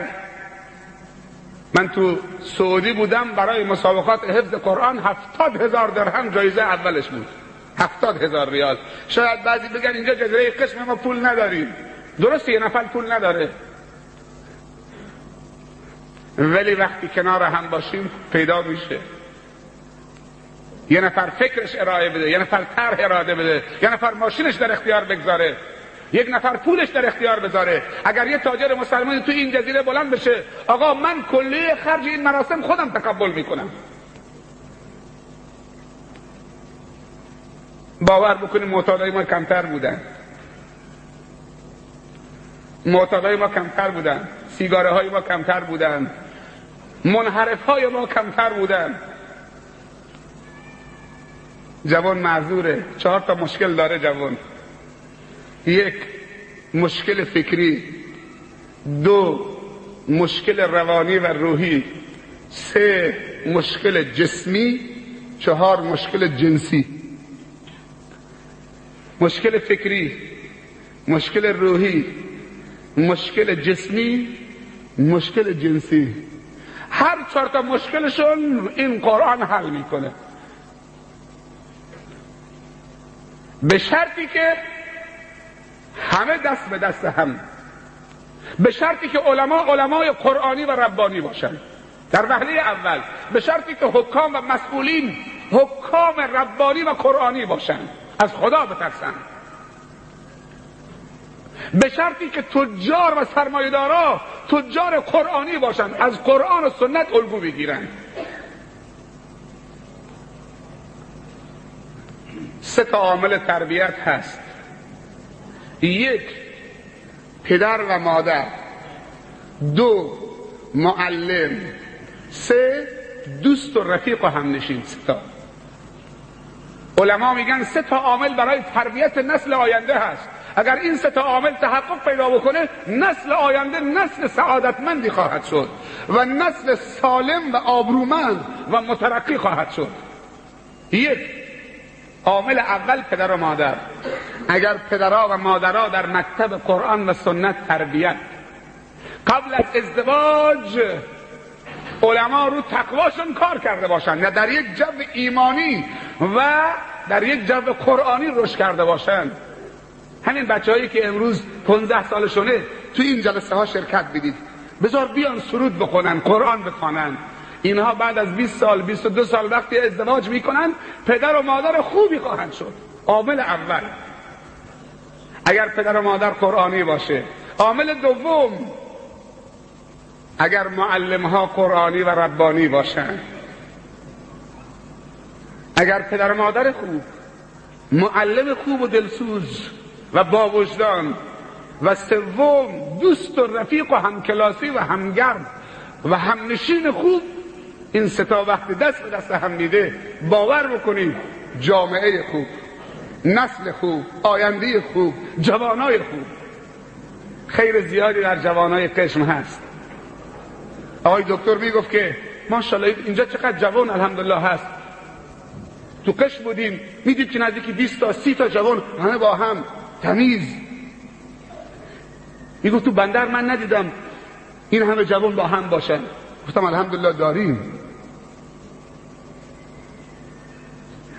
من تو سعودی بودم برای مسابقات حفظ قرآن هفتاد هزار درهم جایزه اولش بود. هفتاد هزار ریال. شاید بعضی بگن اینجا جزیره قسم ما پول نداریم. درست یه نفر پول نداره. ولی وقتی کنار هم باشیم پیدا میشه. یه نفر فکرش ارائه بده یه نفر طرح اراده بده یه نفر ماشینش در اختیار بگذاره یک نفر پولش در اختیار بذاره. اگر یه تاجر مسلمانی تو این جزیره بلند بشه آقا من کلیه خرج این مراسم خودم تقبل می‌کنم. باور بکنیم معتادای ما کمتر بودن. معتادای ما کمتر بودن. سیگاره های ما کمتر بودن. منحرف های ما کمتر بودن. جوان معذوره. چهار تا مشکل داره جوان. یک مشکل فکری. دو مشکل روانی و روحی. سه مشکل جسمی. چهار مشکل جنسی. مشکل فکری. مشکل روحی. مشکل جسمی. مشکل جنسی. هر چهار تا مشکلشون این قرآن حل می‌کنه. به شرطی که همه دست به دست هم. به شرطی که علما علمای قرآنی و ربانی باشن. در وهله اول به شرطی که حکام و مسئولین حکام ربانی و قرآنی باشن. از خدا بترسن. به شرطی که تجار و سرمایدارا تجار قرآنی باشن از قرآن و سنت الگو بگیرن. سه تا عامل تربیت هست. یک پدر و مادر. دو معلم. سه دوست و رفیق و همنشین. سه تا. علما میگن سه تا عامل برای تربیت نسل آینده هست. اگر این سه تا عامل تحقق پیدا بکنه نسل آینده نسل سعادتمندی خواهد شد و نسل سالم و آبرومند و مترقی خواهد شد. یک عامل اول پدر و مادر. اگر پدرها و مادرها در مکتب قرآن و سنت تربیت قبل از ازدواج علما رو تقواشون کار کرده باشن نه در یک جو ایمانی و در یک جو قرآنی رشد کرده باشن. همین بچه هایی که امروز 15 سالشونه تو این جلسه ها شرکت بدید بذار بیان سرود بخونن قرآن بخوانن اینها بعد از 20 سال 22 سال وقتی ازدواج می‌کنن پدر و مادر خوبی خواهند شد. عامل اول. اگر پدر و مادر قرآنی باشه. عامل دوم. اگر معلم ها قرآنی و ربانی باشن. اگر پدر و مادر خوب معلم خوب و دلسوز. و با وجدان و سوم دوست و رفیق و همکلاسی و همگرد و همنشین خوب این ستا وقتی دست به دست هم میده باور بکنید جامعه خوب نسل خوب آینده خوب جوانای خوب. خیر زیادی در جوانای قشم هست. آقای دکتر می‌گفت که ماشاءالله اینجا چقدر جوان الحمدلله هست. تو قش بودیم می‌دید که نزدیک 20 تا 30 تا جوان همه با هم. تمیز. می‌گفت تو بندر من ندیدم این همه جوان با هم باشن. گفتم الحمدلله داریم.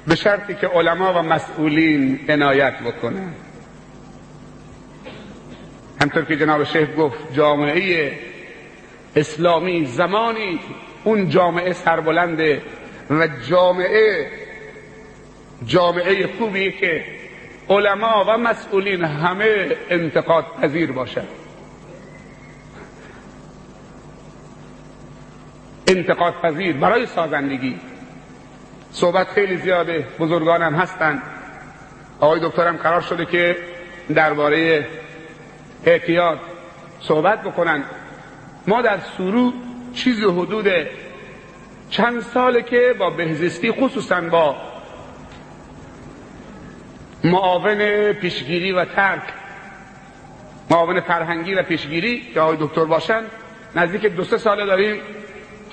به شرطی که علما و مسئولین عنایت بکنن. همطور که جناب شیخ گفت جامعه اسلامی زمانی اون جامعه سربلنده و جامعه جامعه خوبی که علما و مسئولین همه انتقاد پذیر باشند انتقاد پذیر برای سازندگی. صحبت خیلی زیاده بزرگانم هستند آقای دکترم قرار شده که درباره اعتیاد صحبت بکنن. ما در سرو چیز حدود چند ساله که با بهزیستی خصوصا با معاون پیشگیری و ترک. معاون فرهنگی و پیشگیری که آقای دکتر باشن. نزدیک دو سه ساله داریم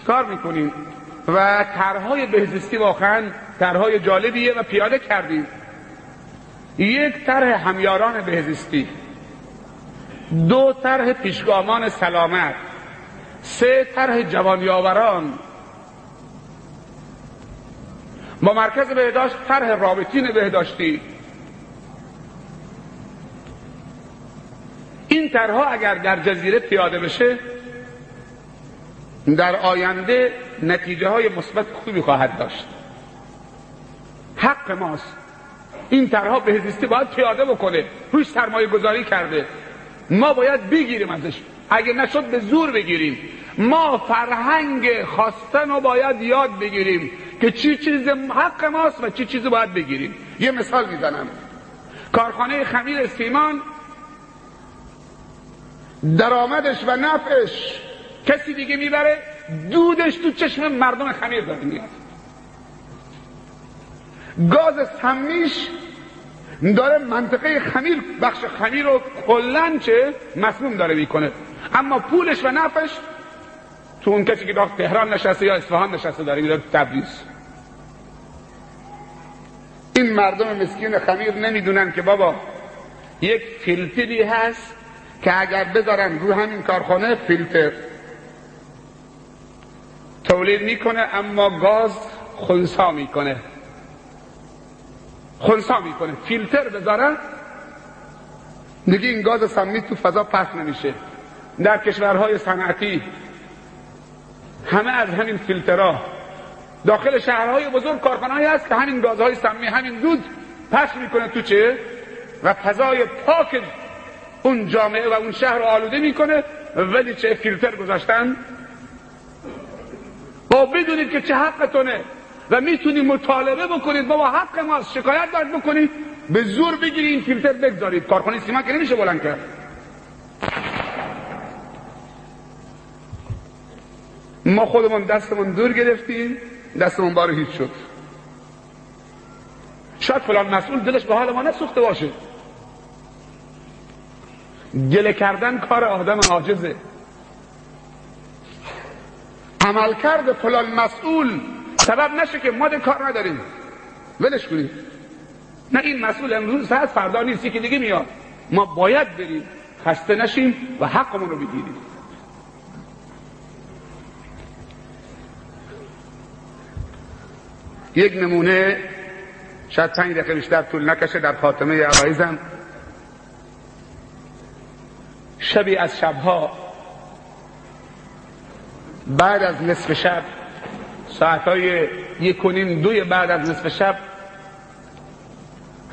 کار می‌کنیم. و طرحهای بهزیستی واقعا طرحهای جالبیه و پیاده کردیم. یک طرح همیاران بهزیستی. دو طرح پیشگامان سلامت. سه طرح جوانیاوران. با مرکز بهداشت طرح رابطین بهداشتی. این طرحها اگر در جزیره پیاده بشه در آینده نتیجه های مثبت خوبی خواهد داشت. حق ماست. این طرحها بهزیستی باید پیاده بکنه روش سرمایه گذاری کرده. ما باید بگیریم ازش. اگه نشد به زور بگیریم. ما فرهنگ خواستن رو باید یاد بگیریم که چی چیز حق ماست و چی چیزی باید بگیریم. یه مثال می‌زنم. کارخانه خمیر سیمان درآمدش و نفعش. کسی دیگه می‌بره دودش تو چشم مردم خمیر داره میاد. گاز سمیش داره منطقه خمیر بخش خمیر رو کلن چه مسموم داره می‌کنه. اما پولش و نفعش تو اون کسی که داخل تهران نشسته یا اصفهان نشسته داره میداره تبریز. این مردم مسکین خمیر نمی‌دونن که بابا یک فیلتری هست که اگر بذارن رو همین کارخانه فیلتر. تولید می‌کنه اما گاز خونسا می‌کنه. خونسا می‌کنه. فیلتر بذارن دیگه این گاز سمی تو فضا پخش نمیشه. در کشورهای صنعتی همه از همین فیلترها. داخل شهرهای بزرگ کارخانه‌ای هست که همین گازهای سمی همین دود پخش می‌کنه تو چه؟ و فضای پاک اون جامعه و اون شهر رو آلوده می‌کنه ولی چه فیلتر گذاشتن؟ با بدونید که چه حقتونه و می‌تونید مطالبه بکنید. بابا حق ماست شکایت باید بکنید. به زور بگیرید این فیلتر بگذارید. کارخانه سیمان که نمیشه بلند کرد. ما خودمون دستمون دور گرفتیم دستمون بار هیچ شد. شاید فلان مسئول دلش به حال ما نسوخته باشه. گله کردن کار آدم عاجزه. عمل کرده فلان مسئول. سبب نشه که ما کار نداریم. ولش کنیم نه این مسئول امروز هست فردا نیستی که دیگه میاد. ما باید بریم خسته نشیم و حقمون رو بگیریم. یک نمونه شاید پنج دقیقه بیشتر طول نکشه در خاتمه عرایزم شبی از شبها. بعد از نصف شب ساعتهای یک و نیم دوی بعد از نصف شب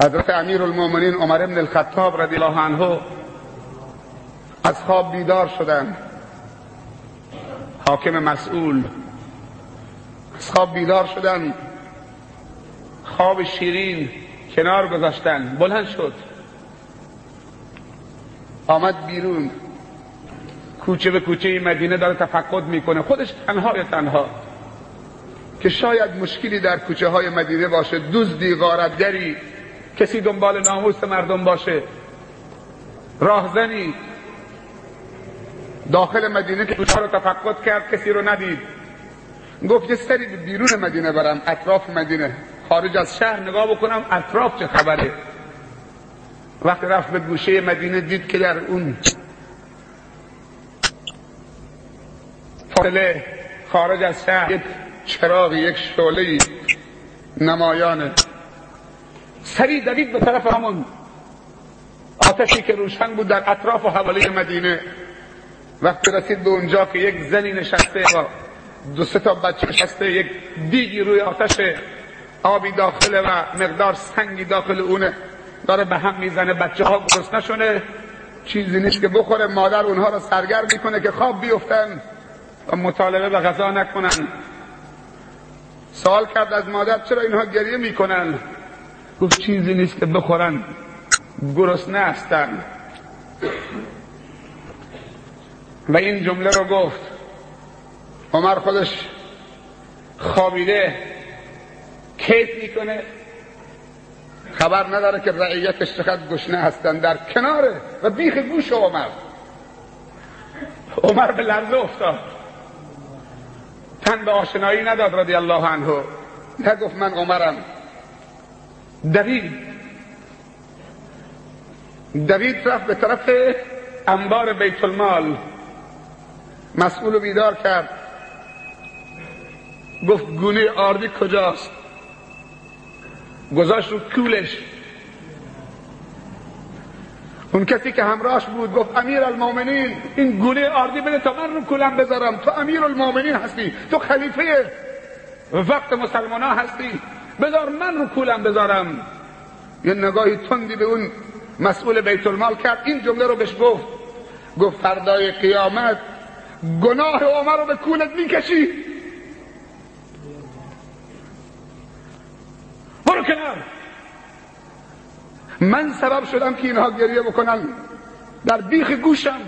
حضرت امیر المومنین عمر ابن الخطاب رضی الله عنه از خواب بیدار شدن حاکم مسئول. از خواب بیدار شدن خواب شیرین کنار گذاشتن بلند شد. آمد بیرون. کوچه به کوچه مدینه داره تفقد می‌کنه. خودش تنها تنها. که شاید مشکلی در کوچه های مدینه باشه. دزدی غارتگری. کسی دنبال ناموس مردم باشه. راهزنی. داخل مدینه که کوچه رو تفقد کرد کسی رو ندید. گفت یه سری بیرون مدینه برم. اطراف مدینه. خارج از شهر نگاه بکنم اطراف چه خبره؟ وقتی رفت به گوشه مدینه دید که در اون فاصله خارج از شهر یک چراغ یک شعله نمایانه سریع دوید به طرف همون آتشی که روشن بود در اطراف و حوالی مدینه. وقتی رسید به اونجا که یک زنی نشسته و دو سه تا بچه نشسته یک دیگی روی آتش آبی داخله و مقدار سنگی داخل اونه. داره به هم می‌زنه بچه ها نشونه. چیزی نیست که بخوره مادر اونها رو سرگرم می‌کنه که خواب بیفتن و مطالبه به غذا نکنن. سوال کرد از مادر چرا اینها گریه می‌کنن؟ گفت چیزی نیست که بخورن گرسنه هستن. و این جمله رو گفت. عمر خودش خوابیده کیف می‌کنه. خبر نداره که رعیتش چقدر گشنه هستن در کناره و بیخ گوش عمر. عمر به لرزه افتاد. تن به آشنایی نداد رضی الله عنه. نگفت من عمرم. دوید. دوید رفت به طرف انبار بیت المال مسئول بیدار کرد. گفت گونه آردی کجاست؟ گذاشت رو کولش. اون کسی که همراهش بود گفت امیر المومنین این گونه آردی بده تا من رو کولم بذارم. تو امیر المومنین هستی تو خلیفه وقت مسلمان ها هستی. بذار من رو کولم بذارم. یه نگاهی تندی به اون مسئول بیت المال کرد این جمله رو بهش گفت. گفت فردای قیامت گناه عمر رو به کولت می‌کشی. کنار من سبب شدم که اینها گریه بکنن در بیخ گوشم.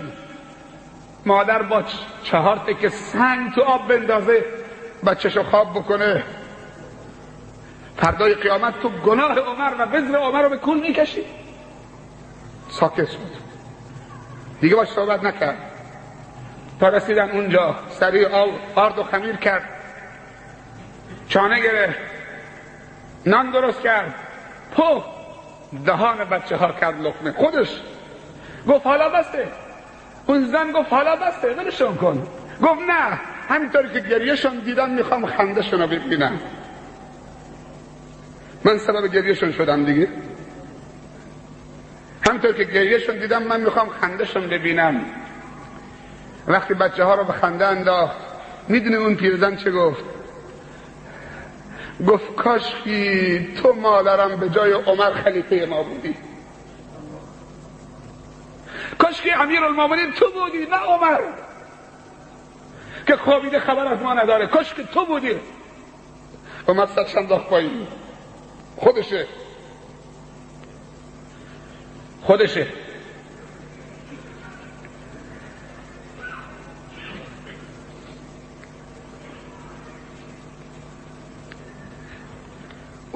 مادر با چهار که سنگ تو آب بندازه بچهشو خواب بکنه. فردای قیامت تو گناه عمر و بزر عمر رو به کول می‌کشی. ساکت شد. دیگه باش صحبت نکرد. تا رسیدن اونجا سریع آرد و خمیر کرد. چانه گرفت. نان درست کرد. پو! دهان بچه ها کرد لقمه. خودش گفت حالا بسته. اون زن گفت حالا بسته ولشون کن. گفت نه همینطوری که گریهشون دیدم می‌خوام خندهشون رو ببینم. من سبب گریهشون شدم دیگه. همینطور که گریهشون دیدم من می‌خوام خندهشون ببینم. وقتی بچه ها رو به خنده انداخت می‌دونی اون پیرزن چه گفت؟ گفت کاشکی تو مادرم به جای عمر خلیفه ما بودی. کاشکی امیر المومنین تو بودی نه عمر. که خوابیده خبر از ما نداره. کاشکی تو بودی. عمر سرش انداخت پایین. خودشه. خودشه.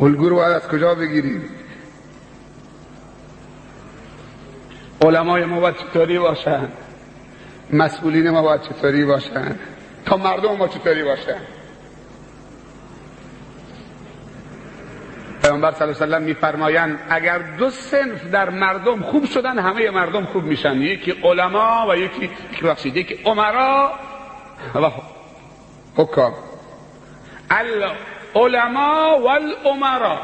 الگو رو باید از کجا بگیریم؟ علمای ما باید چطوری باشن؟ مسئولین ما باید چطوری باشن؟ تا مردم ما چطوری باشن؟ پیامبر صلی الله علیه و میفرمایند اگر دو سنف در مردم خوب شدن همه مردم خوب میشن. یکی علما و یکی بخشید. یکی عمرا و حکام. العلماء والعمرا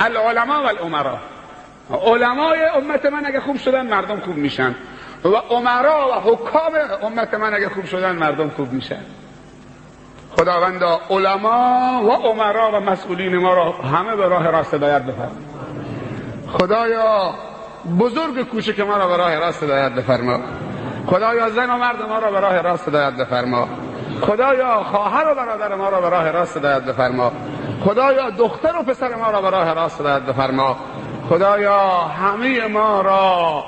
العلماء والعمرا علمای امت من اگه خوب شدن مردم خوب میشن. و عمرا و حکام امت من اگه خوب شدن مردم خوب میشن. خداوندا علما و عمرا و مسئولین ما را همه به راه راست هدایت بفرما خدایا بزرگ کوچک ما را به راه راست هدایت بفرما. خدایا زن و مرد ما را به راه راست هدایت بفرما. خدایا خواهر و برادر ما را به راه راست هدایت بفرما. خدایا دختر و پسر ما را به راه راست هدایت بفرما. خدایا همه ما را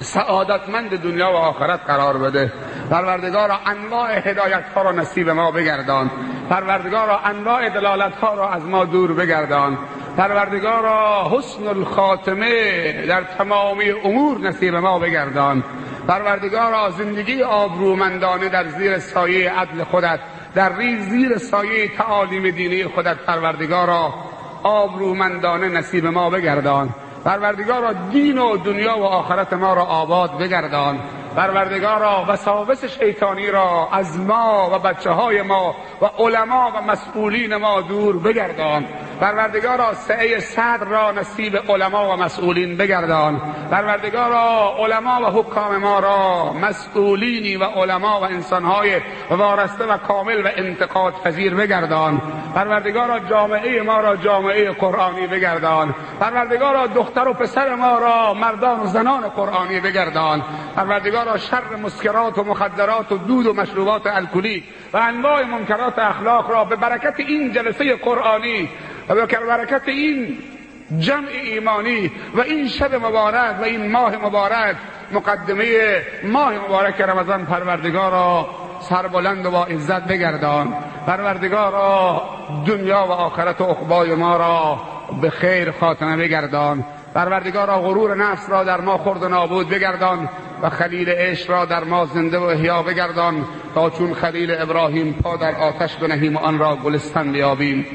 سعادتمند دنیا و آخرت قرار بده. پروردگارا انواع هدایت ها را نصیب ما بگردان. پروردگارا انواع دلالت ها را از ما دور بگردان. پروردگارا حسن الخاتمه در تمامی امور نصیب ما بگردان. پروردگارا زندگی آبرومندانه در زیر سایه عدل خودت در ریز زیر سایه تعالیم دینی خودت پروردگارا آبرومندانه نصیب ما بگردان. پروردگارا دین و دنیا و آخرت ما را آباد بگردان. پروردگارا وساوس شیطانی را از ما و بچه های ما و علما و مسئولین ما دور بگردان. پروردگارا سعه صدر را نصیب علما و مسئولین بگردان. پروردگارا علما و حکام ما را مسئولینی و علما و انسانهای وارسته و کامل و انتقاد پذیر بگردان. پروردگارا جامعه ما را جامعه قرآنی بگردان. پروردگارا دختر و پسر ما را مردان و زنان قرآنی بگردان. پروردگارا شر مسکرات و مخدرات و دود و مشروبات الکلی و انواع منکرات اخلاق را به برکت این جلسه قرآنی و به برکت این جمع ایمانی و این شب مبارک و این ماه مبارک مقدمه ماه مبارک رمضان پروردگارا سربلند و با عزت بگردان. پروردگارا دنیا و آخرت و عقبای ما را به خیر خاتمه بگردان. پروردگارا غرور نفس را در ما خرد و نابود بگردان و خلیل عشق را در ما زنده و احیا بگردان تا چون خلیل ابراهیم پا در آتش بنهیم و آن را گلستان بیابیم.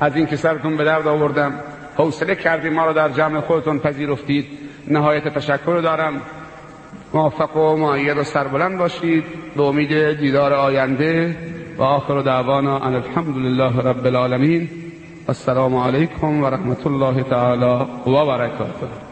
از این که سرتون به درد آوردم حوصله کردیم ما را در جمع خودتون پذیرفتید. نهایت تشکر دارم. موفق و معید و سربلند باشید. به امید دیدار آینده و آخر دعوانا ان الحمد لله رب العالمین. السلام علیکم و رحمت الله تعالی و برکاته.